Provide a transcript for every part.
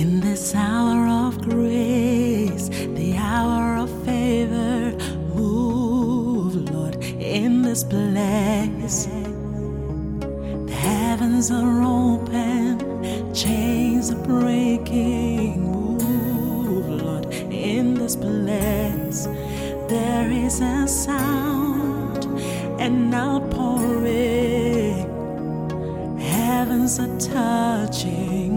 In this hour of grace, the hour of favor, move, Lord, in this place. The heavens are open, chains are breaking. Move, Lord, in this place. There is a sound, an outpouring. Heavens are touching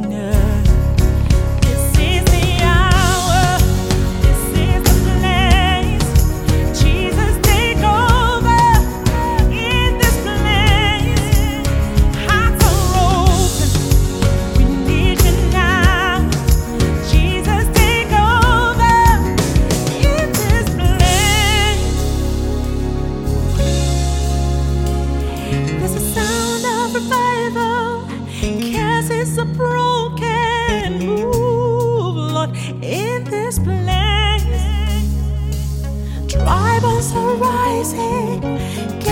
are rising.